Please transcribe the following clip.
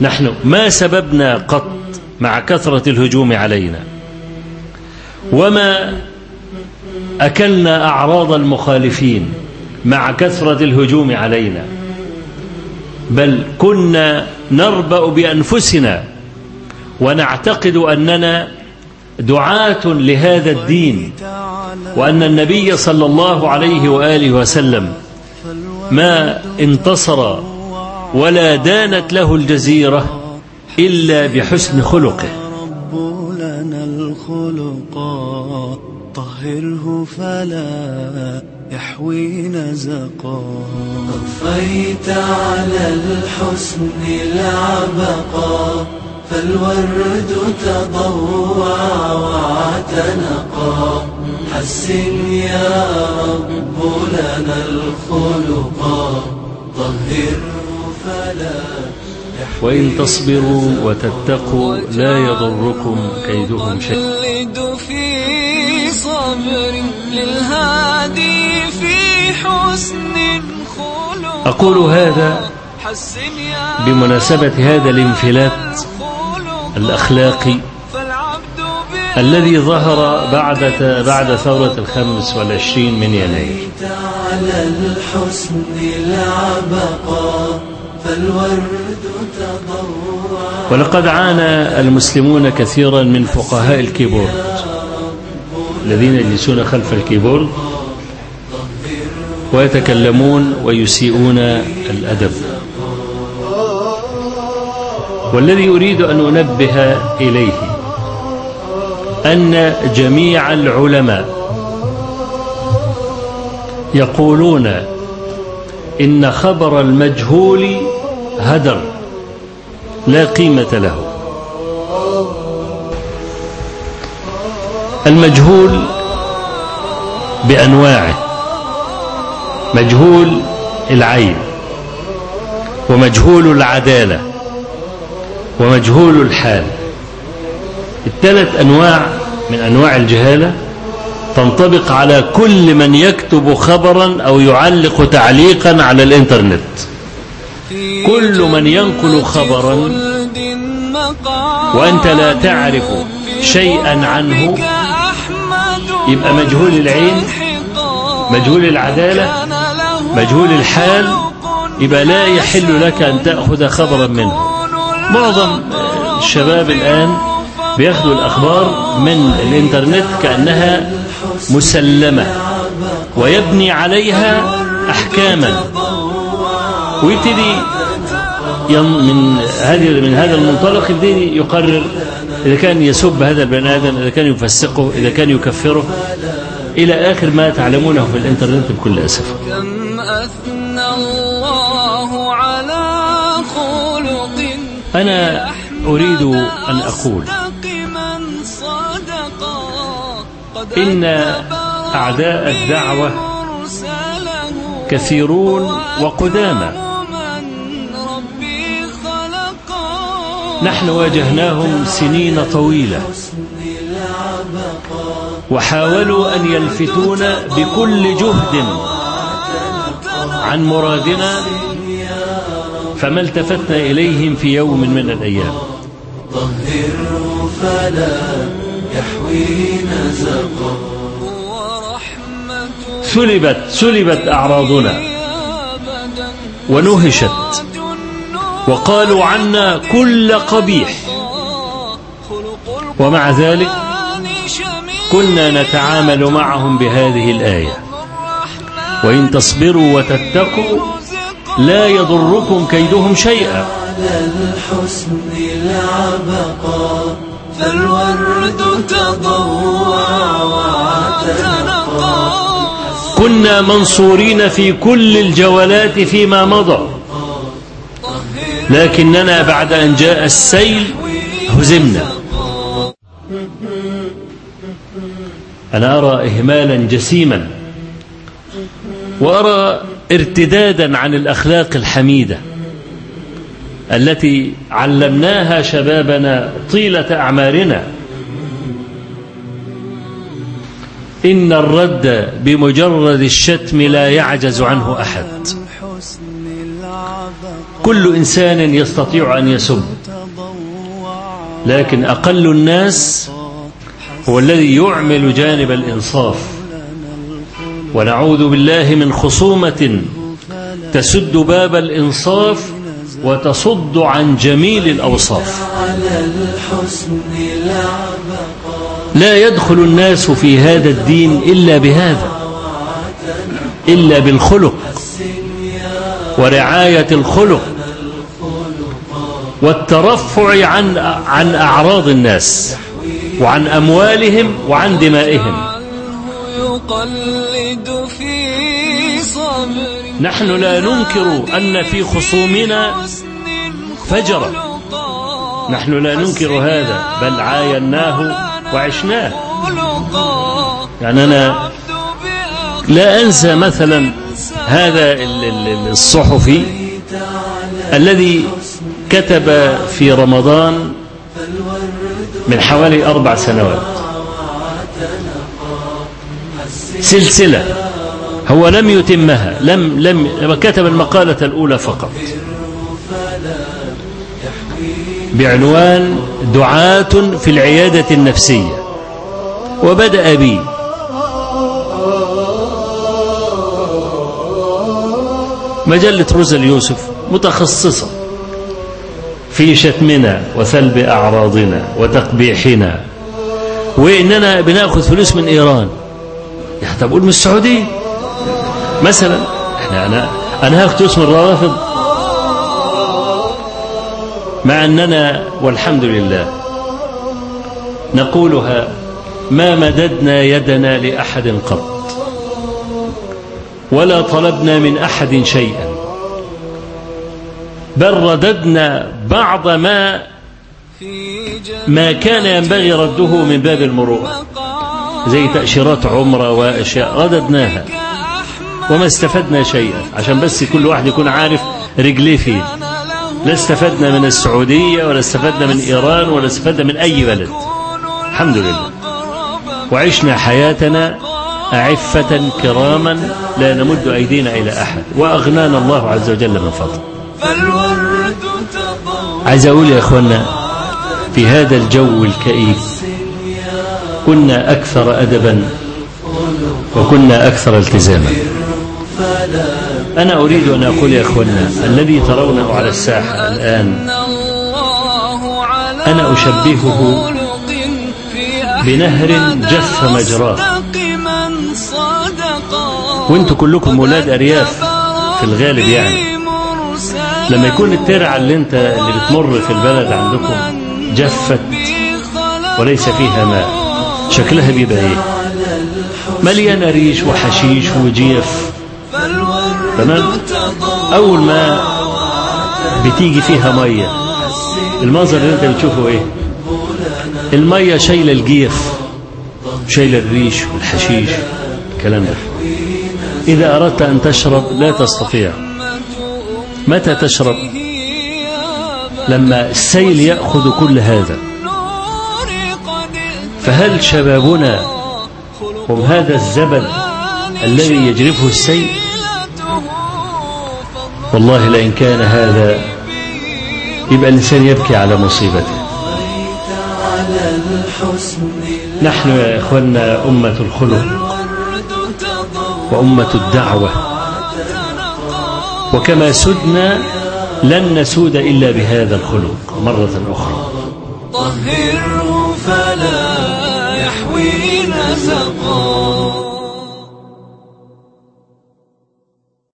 نحن ما سببنا قط مع كثرة الهجوم علينا وما أكلنا أعراض المخالفين مع كثرة الهجوم علينا بل كنا نربأ بأنفسنا ونعتقد أننا دعاة لهذا الدين وأن النبي صلى الله عليه وآله وسلم ما انتصر ولا دانت له الجزيرة إلا بحسن خلقه. رب لنا الخلقا طهره فلا يحوي نزقا. طفيت على الحسن العبقا فالورد تضوع واعتنقا. حسن يا رب لنا الخلقا طهره وإن تصبروا وتتقوا لا يضركم كيدهم شيء. أقلد في صبر للهادي في حسن خلق. أقول هذا بمناسبة هذا الانفلات الأخلاقي الذي ظهر بعد بعد ثورة الخمس والعشرين من يناير. على الحسن ولقد عانى المسلمون كثيرا من فقهاء ال keyboard الذين يجلسون خلف ال keyboard ويتكلمون ويسيئون الأدب. والذي أريد أن أنبه إليه أن جميع العلماء يقولون إن خبر المجهول هدر لا قيمة له. المجهول بأنواعه مجهول العين ومجهول العدالة ومجهول الحال. الثلاث أنواع من أنواع الجهالة تنطبق على كل من يكتب خبرا أو يعلق تعليقا على الإنترنت. كل من ينقل خبرا وأنت لا تعرف شيئا عنه يبقى مجهول العين مجهول العدالة مجهول الحال يبقى لا يحل لك أن تأخذ خبرا منه. معظم الشباب الآن بياخدوا الأخبار من الإنترنت كأنها مسلمة ويبني عليها أحكاما. ويبتدي من هذه من هذا المنطلق يبتدي يقرر إذا كان يسب هذا البني آدم إذا كان يفسقه إذا كان يكفره. إلى آخر ما تعلمونه في الإنترنت بكل أسف. كم أثنى الله على خلق أنا أريد أن أقول إن أعداء الدعوة كثيرون وقدامى. نحن واجهناهم سنين طويلة. وحاولوا أن يلفتونا بكل جهد عن مرادنا فما التفتنا إليهم في يوم من الأيام. طهره فلا يحوي ورحمة سلبت سلبت أعراضنا. ونهشت. وقالوا عنا كل قبيح. ومع ذلك كنا نتعامل معهم بهذه الآية. وإن تصبروا وتتقوا لا يضركم كيدهم شيئا. الحسن العبقا فالورد تضوع واعتنقا كنا منصورين في كل الجولات فيما مضى. لكننا بعد أن جاء السيل هزمنا. أنا أرى إهمالا جسيما وأرى ارتدادا عن الأخلاق الحميدة التي علمناها شبابنا طيلة أعمارنا. إن الرد بمجرد الشتم لا يعجز عنه أحد. كل إنسان يستطيع أن يسب لكن أقل الناس هو الذي يعمل جانب الإنصاف. ونعوذ بالله من خصومة تسد باب الإنصاف وتصد عن جميل الأوصاف. لا يدخل الناس في هذا الدين إلا بهذا إلا بالخلق ورعاية الخلق والترفع عن عن أعراض الناس وعن أموالهم وعن دمائهم. نحن لا ننكر أن في خصومنا فجرا نحن لا ننكر هذا بل عايناه وعشناه. يعني أنا لا أنسى مثلا هذا ال- ال- الصحفي الذي كتب في رمضان من حوالي أربع سنوات. سلسلة هو لم يتمها لم لم كتب المقالة الأولى فقط. بعنوان دعاة في العيادة النفسية. وبدأ بي. مجلة روزا اليوسف متخصصة في شتمنا وسلب أعراضنا وتقبيحنا. وإننا بناخذ فلوس من إيران. طب قول من السعودية. مثلا إحنا أنا أنا هاخد فلوس من مع أننا والحمد لله نقولها ما مددنا يدنا لأحد قط ولا طلبنا من أحد شيئا بل رددنا بعض ما ما كان ينبغي رده من باب المروءة زي تأشيرات عمرة وأشياء رددناها وما استفدنا شيئا عشان بس كل واحد يكون عارف رجليه فين. لا استفدنا من السعودية ولا استفدنا من إيران ولا استفدنا من أي بلد. الحمد لله. وعشنا حياتنا أعفة كراما لا نمد أيدينا إلى أحد وأغنانا الله عز وجل من فضله عايز أقول يا أخوانا في هذا الجو الكئيب كنا أكثر أدبا وكنا أكثر التزاما. أنا أريد أن أقول يا أخوانا الذي ترونه على الساحة الآن أنا أشبهه بنهر جف مجراه. وأنتوا كلكم ولاد أرياف في الغالب يعني. لما يكون الترعة اللي أنت اللي بتمر في البلد عندكم جفت وليس فيها ماء شكلها بيبقى إيه؟ مليانة ريش وحشيش وجيف. تمام؟ أول ما بتيجي فيها مية المنظر اللي انت بتشوفه إيه؟ المية شايلة الجيف شايلة الريش والحشيش الكلام ده. إذا أردت أن تشرب لا تستطيع. متى تشرب؟ لما السيل يأخذ كل هذا. فهل شبابنا هم هذا الزبد الذي يجرفه السيل؟ والله لئن كان هذا يبقى الإنسان يبكي على مصيبته. نحن يا إخوانا أمة الخلق وأمة الدعوة وكما سدنا لن نسود إلا بهذا الخلق مرة أخرى. طهره فلا يحوي نزقا